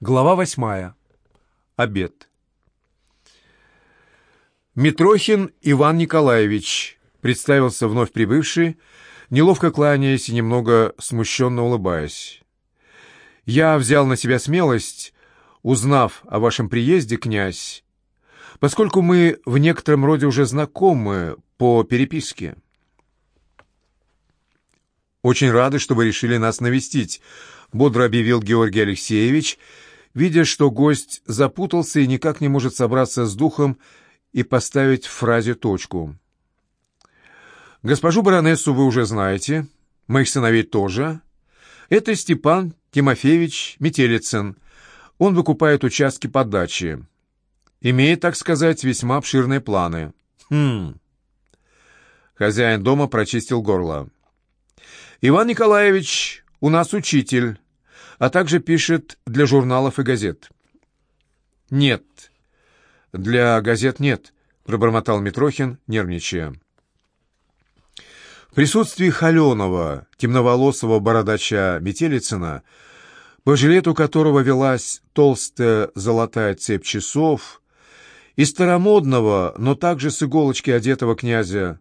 Глава восьмая. Обед. Митрохин Иван Николаевич, представился вновь прибывший, неловко кланяясь и немного смущенно улыбаясь. «Я взял на себя смелость, узнав о вашем приезде, князь, поскольку мы в некотором роде уже знакомы по переписке». «Очень рады, что вы решили нас навестить», — бодро объявил Георгий Алексеевич, — видя, что гость запутался и никак не может собраться с духом и поставить в фразе точку. «Госпожу баронессу вы уже знаете, моих сыновей тоже. Это Степан Тимофеевич Метелицын. Он выкупает участки под дачи. Имеет, так сказать, весьма обширные планы». «Хм...» Хозяин дома прочистил горло. «Иван Николаевич, у нас учитель» а также пишет для журналов и газет. «Нет, для газет нет», — пробормотал Митрохин, нервничая. В присутствии холеного, темноволосого бородача Метелицына, по жилету которого велась толстая золотая цепь часов, и старомодного, но также с иголочки одетого князя,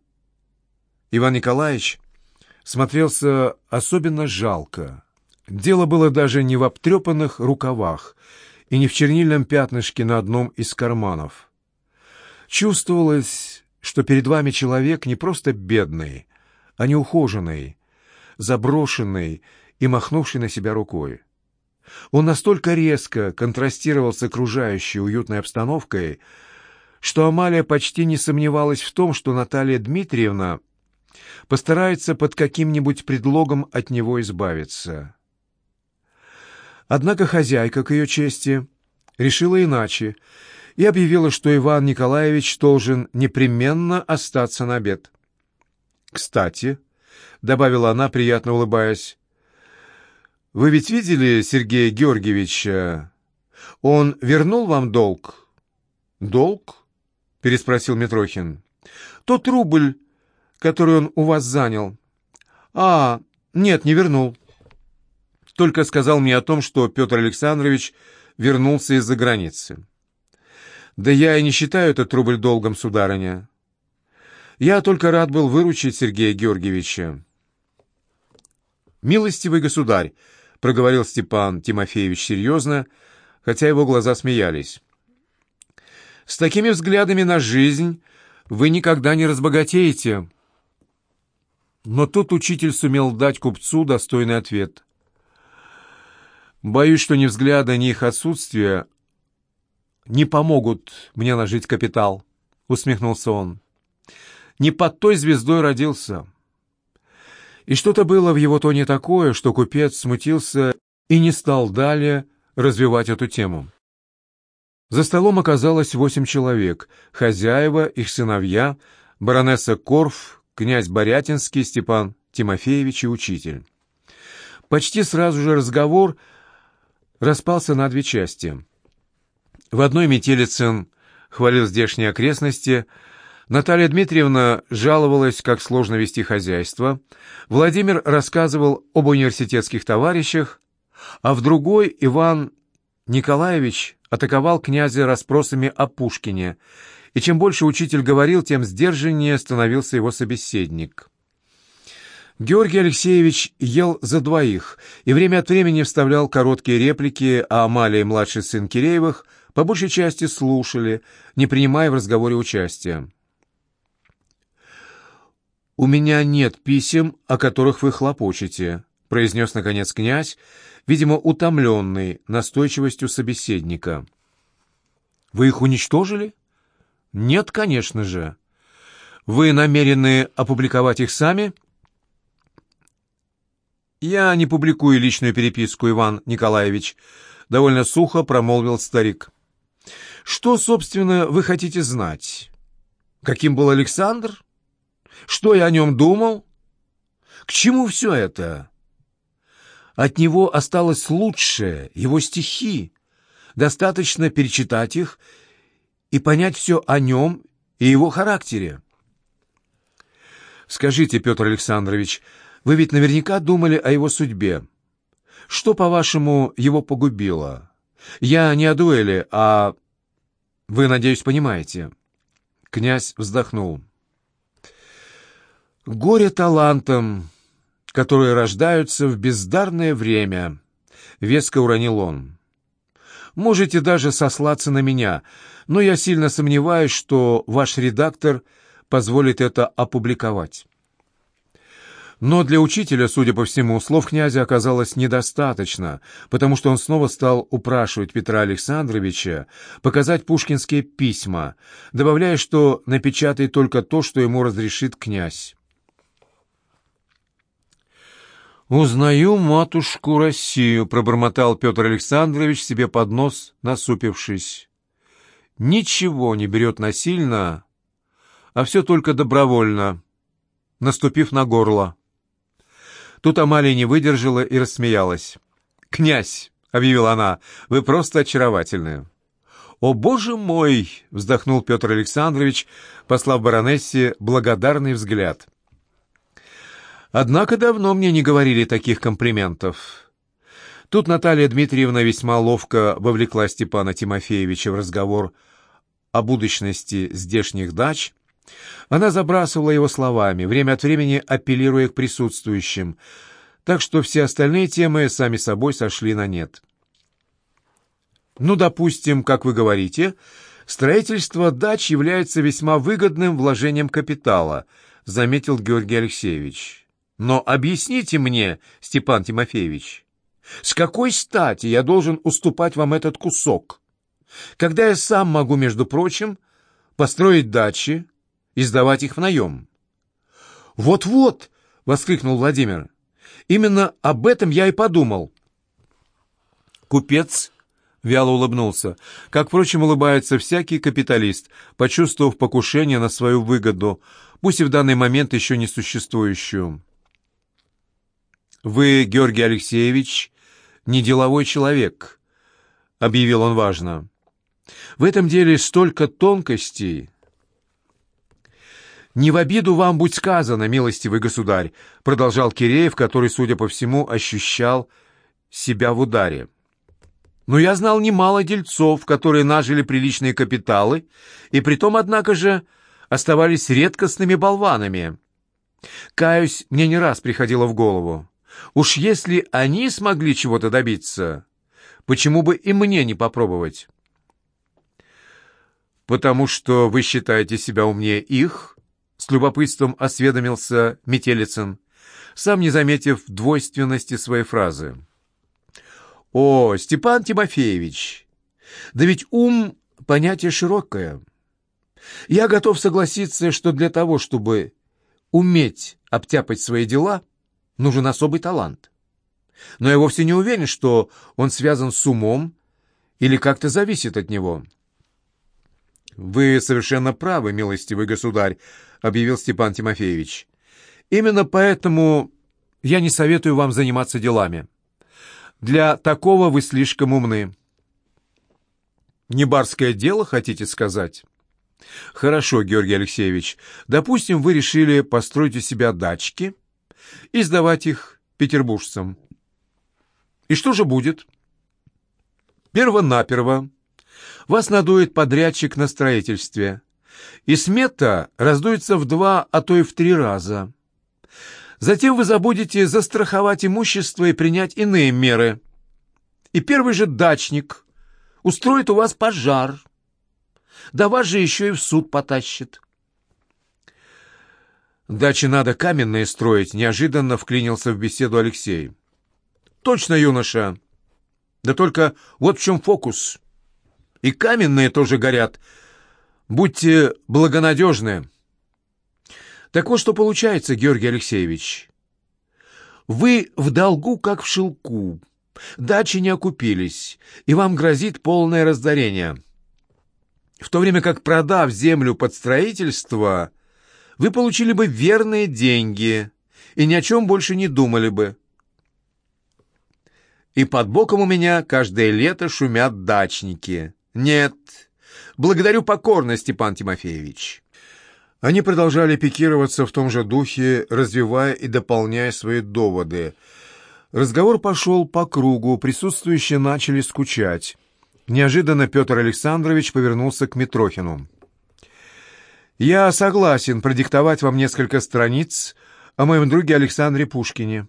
Иван Николаевич смотрелся особенно жалко. Дело было даже не в обтрепанных рукавах и не в чернильном пятнышке на одном из карманов. Чувствовалось, что перед вами человек не просто бедный, а неухоженный, заброшенный и махнувший на себя рукой. Он настолько резко контрастировал с окружающей уютной обстановкой, что Амалия почти не сомневалась в том, что Наталья Дмитриевна постарается под каким-нибудь предлогом от него избавиться. Однако хозяйка, к ее чести, решила иначе и объявила, что Иван Николаевич должен непременно остаться на обед. «Кстати», — добавила она, приятно улыбаясь, — «вы ведь видели Сергея Георгиевича? Он вернул вам долг?» «Долг?» — переспросил Митрохин. «Тот рубль, который он у вас занял». «А, нет, не вернул» только сказал мне о том, что Петр Александрович вернулся из-за границы. Да я и не считаю этот рубль долгом, сударыня. Я только рад был выручить Сергея Георгиевича. «Милостивый государь», — проговорил Степан Тимофеевич серьезно, хотя его глаза смеялись. «С такими взглядами на жизнь вы никогда не разбогатеете». Но тут учитель сумел дать купцу достойный ответ. Боюсь, что ни взгляда, ни их отсутствие не помогут мне нажить капитал, — усмехнулся он. Не под той звездой родился. И что-то было в его тоне такое, что купец смутился и не стал далее развивать эту тему. За столом оказалось восемь человек — хозяева, их сыновья, баронесса Корф, князь Борятинский, Степан Тимофеевич и учитель. Почти сразу же разговор — распался на две части. В одной Метелицын хвалил здешние окрестности, Наталья Дмитриевна жаловалась, как сложно вести хозяйство, Владимир рассказывал об университетских товарищах, а в другой Иван Николаевич атаковал князя расспросами о Пушкине, и чем больше учитель говорил, тем сдержаннее становился его собеседник. Георгий Алексеевич ел за двоих и время от времени вставлял короткие реплики, а Амалия и младший сын Киреевых по большей части слушали, не принимая в разговоре участия. «У меня нет писем, о которых вы хлопочете», — произнес, наконец, князь, видимо, утомленный настойчивостью собеседника. «Вы их уничтожили?» «Нет, конечно же. Вы намерены опубликовать их сами?» «Я не публикую личную переписку, Иван Николаевич», — довольно сухо промолвил старик. «Что, собственно, вы хотите знать? Каким был Александр? Что я о нем думал? К чему все это? От него осталось лучшее, его стихи. Достаточно перечитать их и понять все о нем и его характере». «Скажите, Петр Александрович, — вы ведь наверняка думали о его судьбе. Что, по-вашему, его погубило? Я не о дуэли, а... Вы, надеюсь, понимаете. Князь вздохнул. Горе талантам, которые рождаются в бездарное время, веско уронил он. Можете даже сослаться на меня, но я сильно сомневаюсь, что ваш редактор позволит это опубликовать. Но для учителя, судя по всему, слов князя оказалось недостаточно, потому что он снова стал упрашивать Петра Александровича показать пушкинские письма, добавляя, что напечатает только то, что ему разрешит князь. «Узнаю матушку Россию», — пробормотал Петр Александрович себе под нос, насупившись. «Ничего не берет насильно, а все только добровольно, наступив на горло». Тут Амалия не выдержала и рассмеялась. «Князь!» — объявила она. «Вы просто очаровательны!» «О, боже мой!» — вздохнул Петр Александрович, послав баронессе благодарный взгляд. «Однако давно мне не говорили таких комплиментов». Тут Наталья Дмитриевна весьма ловко вовлекла Степана Тимофеевича в разговор о будущности здешних дач — она забрасывала его словами, время от времени апеллируя к присутствующим, так что все остальные темы сами собой сошли на нет. Ну, допустим, как вы говорите, строительство дач является весьма выгодным вложением капитала, заметил Георгий Алексеевич. Но объясните мне, Степан Тимофеевич, с какой стати я должен уступать вам этот кусок, когда я сам могу, между прочим, построить дачи, и сдавать их в наем. «Вот-вот!» — воскликнул Владимир. «Именно об этом я и подумал». Купец вяло улыбнулся, как, впрочем, улыбается всякий капиталист, почувствовав покушение на свою выгоду, пусть и в данный момент еще не существующую. «Вы, Георгий Алексеевич, не деловой человек», — объявил он важно. «В этом деле столько тонкостей, «Не в обиду вам будь сказано, милостивый государь», — продолжал Киреев, который, судя по всему, ощущал себя в ударе. «Но я знал немало дельцов, которые нажили приличные капиталы, и притом, однако же, оставались редкостными болванами. Каюсь, мне не раз приходило в голову. Уж если они смогли чего-то добиться, почему бы и мне не попробовать?» «Потому что вы считаете себя умнее их?» С любопытством осведомился Метелицын, сам не заметив двойственности своей фразы. «О, Степан Тимофеевич, да ведь ум — понятие широкое. Я готов согласиться, что для того, чтобы уметь обтяпать свои дела, нужен особый талант. Но я вовсе не уверен, что он связан с умом или как-то зависит от него». «Вы совершенно правы, милостивый государь», — объявил Степан Тимофеевич. «Именно поэтому я не советую вам заниматься делами. Для такого вы слишком умны». «Не барское дело, хотите сказать?» «Хорошо, Георгий Алексеевич. Допустим, вы решили построить у себя дачки и сдавать их петербуржцам. И что же будет?» «Перво-наперво вас надует подрядчик на строительстве, и смета раздуется в два, а то и в три раза. Затем вы забудете застраховать имущество и принять иные меры. И первый же дачник устроит у вас пожар. Да вас же еще и в суд потащит. «Дачи надо каменные строить», — неожиданно вклинился в беседу Алексей. «Точно, юноша. Да только вот в чем фокус. И каменные тоже горят. Будьте благонадежны. Так вот, что получается, Георгий Алексеевич. Вы в долгу, как в шелку. Дачи не окупились, и вам грозит полное разорение. В то время как, продав землю под строительство, вы получили бы верные деньги и ни о чем больше не думали бы. И под боком у меня каждое лето шумят дачники. «Нет, благодарю покорно, Степан Тимофеевич». Они продолжали пикироваться в том же духе, развивая и дополняя свои доводы. Разговор пошел по кругу, присутствующие начали скучать. Неожиданно Петр Александрович повернулся к Митрохину. «Я согласен продиктовать вам несколько страниц о моем друге Александре Пушкине,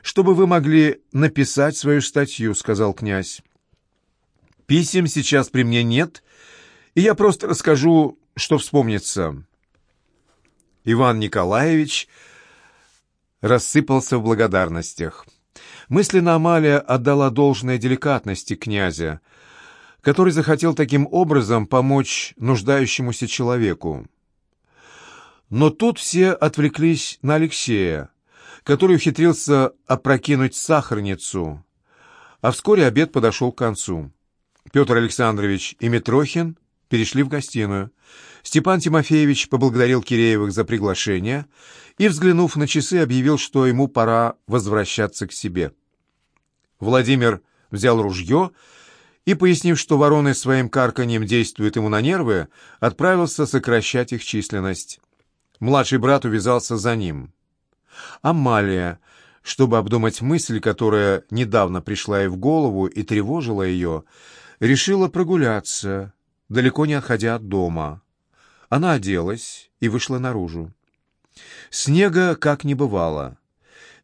чтобы вы могли написать свою статью», — сказал князь. «Писем сейчас при мне нет, и я просто расскажу, что вспомнится». Иван Николаевич рассыпался в благодарностях. Мысленно Амалия отдала должное деликатности князя, который захотел таким образом помочь нуждающемуся человеку. Но тут все отвлеклись на Алексея, который ухитрился опрокинуть сахарницу, а вскоре обед подошел к концу. Петр Александрович и Митрохин перешли в гостиную. Степан Тимофеевич поблагодарил Киреевых за приглашение и, взглянув на часы, объявил, что ему пора возвращаться к себе. Владимир взял ружье и, пояснив, что вороны своим карканьем действуют ему на нервы, отправился сокращать их численность. Младший брат увязался за ним. Амалия, чтобы обдумать мысль, которая недавно пришла ей в голову и тревожила ее, решила прогуляться, далеко не отходя от дома. Она оделась и вышла наружу. Снега как не бывало.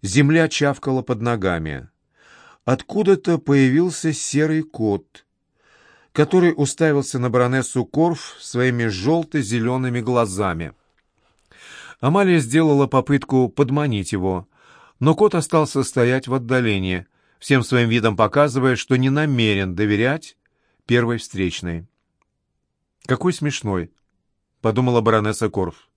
Земля чавкала под ногами. Откуда-то появился серый кот, который уставился на баронессу Корф своими желто-зелеными глазами. Амалия сделала попытку подманить его, но кот остался стоять в отдалении, всем своим видом показывая, что не намерен доверять первой встречной. «Какой смешной!» — подумала баронесса Корф.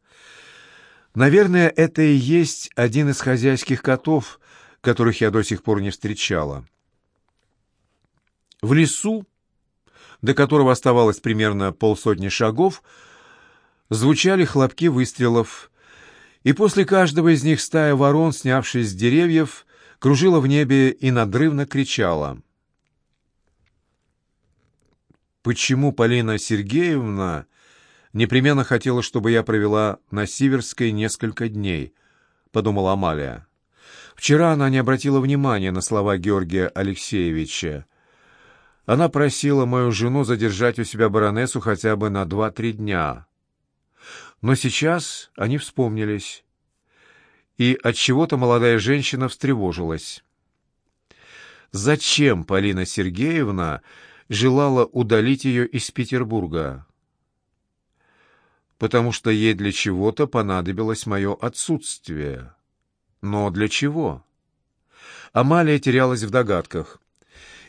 «Наверное, это и есть один из хозяйских котов, которых я до сих пор не встречала». В лесу, до которого оставалось примерно полсотни шагов, звучали хлопки выстрелов, и после каждого из них стая ворон, снявшись с деревьев, кружила в небе и надрывно кричала. «Почему Полина Сергеевна непременно хотела, чтобы я провела на Сиверской несколько дней?» — подумала Амалия. Вчера она не обратила внимания на слова Георгия Алексеевича. Она просила мою жену задержать у себя баронессу хотя бы на два-три дня. Но сейчас они вспомнились, и от чего то молодая женщина встревожилась. Зачем Полина Сергеевна желала удалить ее из Петербурга? Потому что ей для чего-то понадобилось мое отсутствие. Но для чего? Амалия терялась в догадках.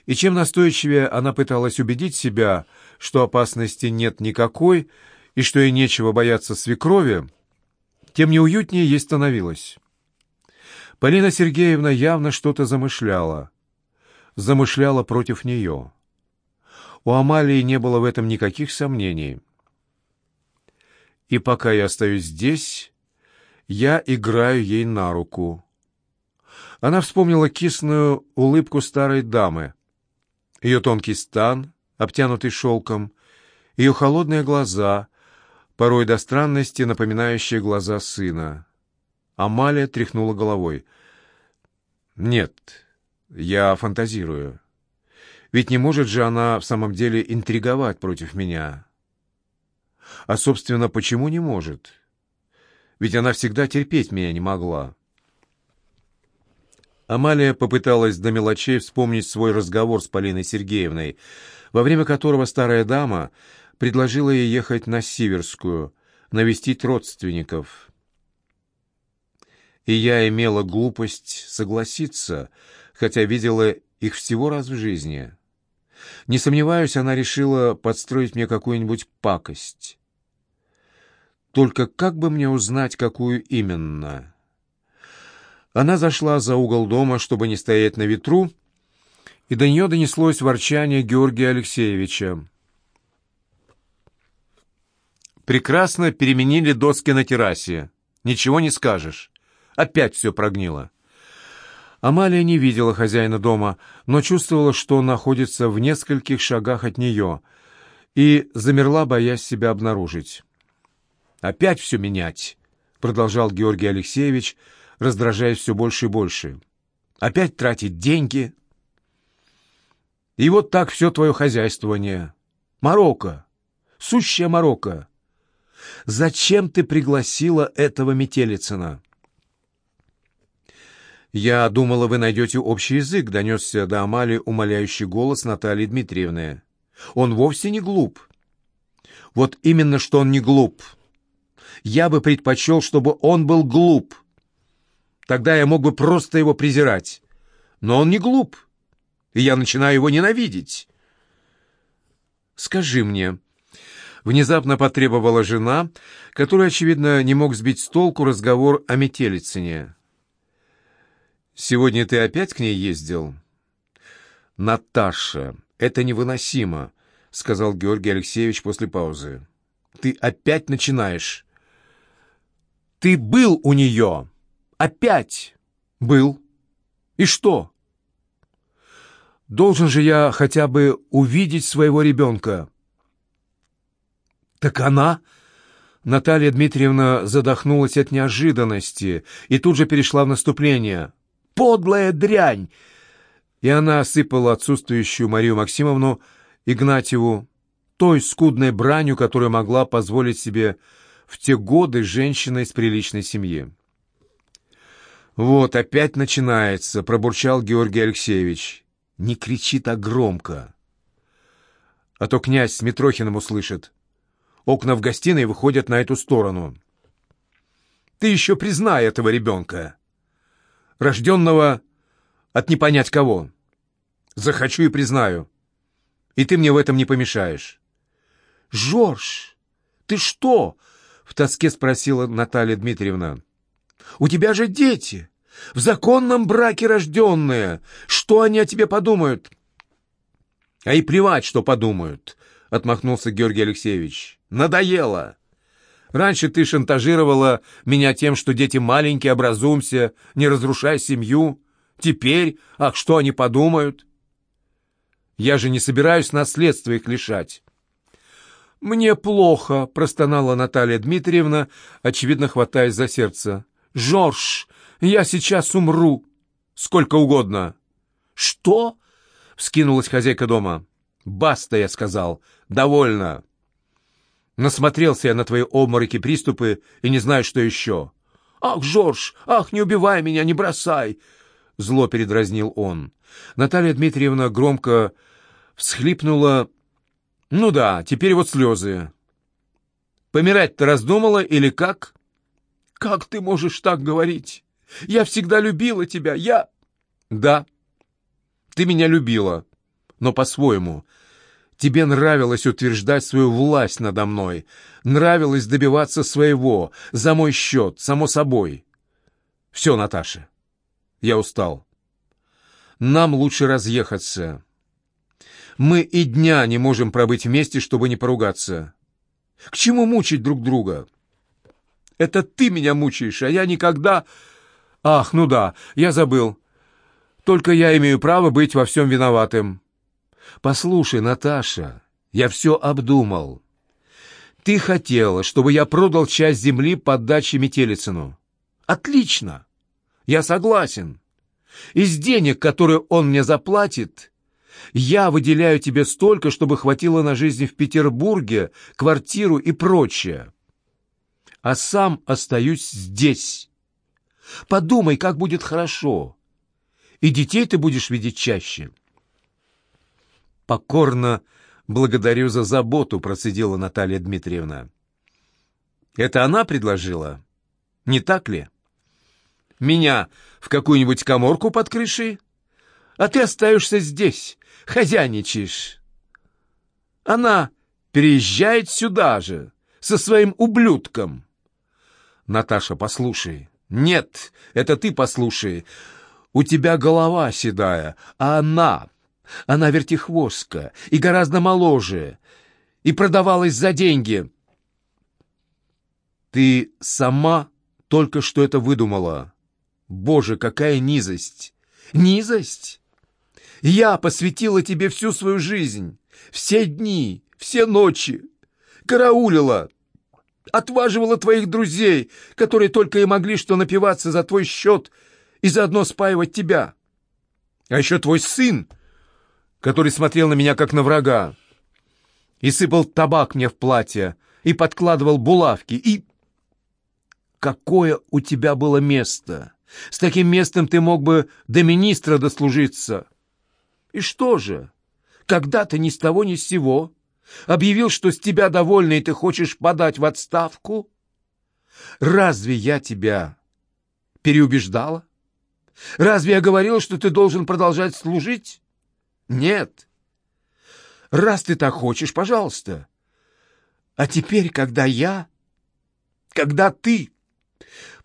И чем настойчивее она пыталась убедить себя, что опасности нет никакой, и что ей нечего бояться свекрови, тем неуютнее ей становилось. Полина Сергеевна явно что-то замышляла. Замышляла против нее. У Амалии не было в этом никаких сомнений. И пока я остаюсь здесь, я играю ей на руку. Она вспомнила кисную улыбку старой дамы, ее тонкий стан, обтянутый шелком, ее холодные глаза, порой до странности напоминающие глаза сына. Амалия тряхнула головой. «Нет, я фантазирую. Ведь не может же она в самом деле интриговать против меня. А, собственно, почему не может? Ведь она всегда терпеть меня не могла». Амалия попыталась до мелочей вспомнить свой разговор с Полиной Сергеевной, во время которого старая дама предложила ей ехать на Сиверскую, навестить родственников. И я имела глупость согласиться, хотя видела их всего раз в жизни. Не сомневаюсь, она решила подстроить мне какую-нибудь пакость. Только как бы мне узнать, какую именно? Она зашла за угол дома, чтобы не стоять на ветру, и до нее донеслось ворчание Георгия Алексеевича. Прекрасно переменили доски на террасе. Ничего не скажешь. Опять все прогнило. Амалия не видела хозяина дома, но чувствовала, что он находится в нескольких шагах от нее, и замерла, боясь себя обнаружить. «Опять все менять», — продолжал Георгий Алексеевич, раздражаясь все больше и больше. «Опять тратить деньги». И вот так все твое хозяйствование. Марокко. Сущая Марокко. Зачем ты пригласила этого Метелицына?» «Я думала, вы найдете общий язык», — донесся до Амали умоляющий голос Натальи Дмитриевны. «Он вовсе не глуп». «Вот именно, что он не глуп. Я бы предпочел, чтобы он был глуп. Тогда я мог бы просто его презирать. Но он не глуп, и я начинаю его ненавидеть». «Скажи мне», — внезапно потребовала жена, которая, очевидно, не мог сбить с толку разговор о Метелицыне. Сегодня ты опять к ней ездил? Наташа, это невыносимо, сказал Георгий Алексеевич после паузы. Ты опять начинаешь. Ты был у нее. Опять. Был. И что? Должен же я хотя бы увидеть своего ребенка. Так она... Наталья Дмитриевна задохнулась от неожиданности и тут же перешла в наступление подлая дрянь!» И она осыпала отсутствующую Марию Максимовну Игнатьеву той скудной бранью, которую могла позволить себе в те годы женщина из приличной семьи. «Вот, опять начинается», — пробурчал Георгий Алексеевич. «Не кричи так громко, а то князь с Митрохиным услышит. Окна в гостиной выходят на эту сторону. Ты еще признай этого ребенка» рожденного от не понять кого. Захочу и признаю. И ты мне в этом не помешаешь. «Жорж, ты что?» — в тоске спросила Наталья Дмитриевна. «У тебя же дети, в законном браке рожденные. Что они о тебе подумают?» «А и плевать, что подумают», — отмахнулся Георгий Алексеевич. «Надоело. Раньше ты шантажировала меня тем, что дети маленькие, образумся, не разрушай семью. Теперь, ах, что они подумают? Я же не собираюсь наследство их лишать. «Мне плохо», — простонала Наталья Дмитриевна, очевидно хватаясь за сердце. «Жорж, я сейчас умру. Сколько угодно». «Что?» — вскинулась хозяйка дома. «Баста», — я сказал. «Довольно». Насмотрелся я на твои обмороки, приступы и не знаю, что еще. «Ах, Жорж! Ах, не убивай меня, не бросай!» Зло передразнил он. Наталья Дмитриевна громко всхлипнула. «Ну да, теперь вот слезы. Помирать-то раздумала или как?» «Как ты можешь так говорить? Я всегда любила тебя, я...» «Да, ты меня любила, но по-своему, Тебе нравилось утверждать свою власть надо мной, нравилось добиваться своего, за мой счет, само собой. Все, Наташа, я устал. Нам лучше разъехаться. Мы и дня не можем пробыть вместе, чтобы не поругаться. К чему мучить друг друга? Это ты меня мучаешь, а я никогда... Ах, ну да, я забыл. Только я имею право быть во всем виноватым. «Послушай, Наташа, я все обдумал. Ты хотела, чтобы я продал часть земли под дачей Метелицыну. Отлично! Я согласен. Из денег, которые он мне заплатит, я выделяю тебе столько, чтобы хватило на жизнь в Петербурге, квартиру и прочее. А сам остаюсь здесь. Подумай, как будет хорошо. И детей ты будешь видеть чаще». «Покорно благодарю за заботу», — процедила Наталья Дмитриевна. «Это она предложила? Не так ли? Меня в какую-нибудь коморку под крышей? А ты остаешься здесь, хозяйничаешь. Она переезжает сюда же, со своим ублюдком». «Наташа, послушай». «Нет, это ты послушай. У тебя голова седая, а она она вертихвостка и гораздо моложе, и продавалась за деньги. Ты сама только что это выдумала. Боже, какая низость! Низость? Я посвятила тебе всю свою жизнь, все дни, все ночи, караулила, отваживала твоих друзей, которые только и могли что напиваться за твой счет и заодно спаивать тебя. А еще твой сын который смотрел на меня как на врага, и сыпал табак мне в платье, и подкладывал булавки, и... Какое у тебя было место? С таким местом ты мог бы до министра дослужиться. И что же? Когда-то ни с того ни с сего объявил, что с тебя довольны, и ты хочешь подать в отставку? Разве я тебя переубеждала? Разве я говорил, что ты должен продолжать служить? Нет. Раз ты так хочешь, пожалуйста. А теперь, когда я, когда ты,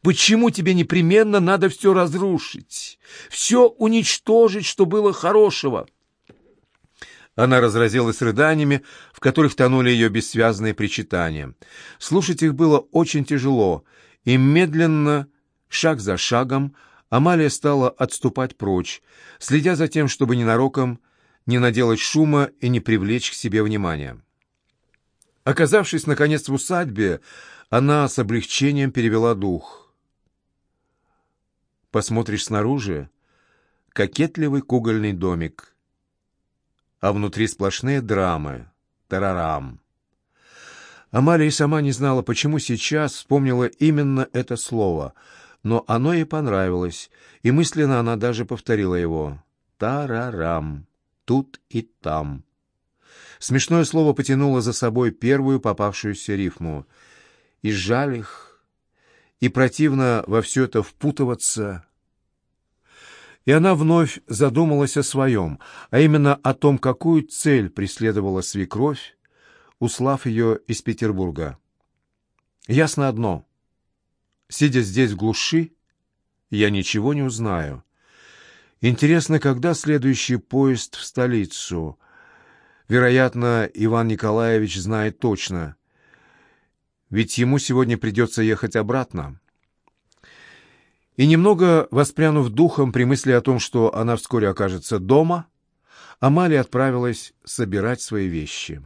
почему тебе непременно надо все разрушить, все уничтожить, что было хорошего?» Она разразилась рыданиями, в которых тонули ее бессвязные причитания. Слушать их было очень тяжело, и медленно, шаг за шагом, Амалия стала отступать прочь, следя за тем, чтобы ненароком не наделать шума и не привлечь к себе внимания. Оказавшись, наконец, в усадьбе, она с облегчением перевела дух. Посмотришь снаружи — кокетливый кугольный домик, а внутри сплошные драмы, тарарам. Амалия сама не знала, почему сейчас вспомнила именно это слово, но оно ей понравилось, и мысленно она даже повторила его. «Тарарам» тут и там. Смешное слово потянуло за собой первую попавшуюся рифму. И жаль их, и противно во все это впутываться. И она вновь задумалась о своем, а именно о том, какую цель преследовала свекровь, услав ее из Петербурга. Ясно одно. Сидя здесь в глуши, я ничего не узнаю. Интересно, когда следующий поезд в столицу? Вероятно, Иван Николаевич знает точно. Ведь ему сегодня придется ехать обратно. И немного воспрянув духом при мысли о том, что она вскоре окажется дома, Амалия отправилась собирать свои вещи.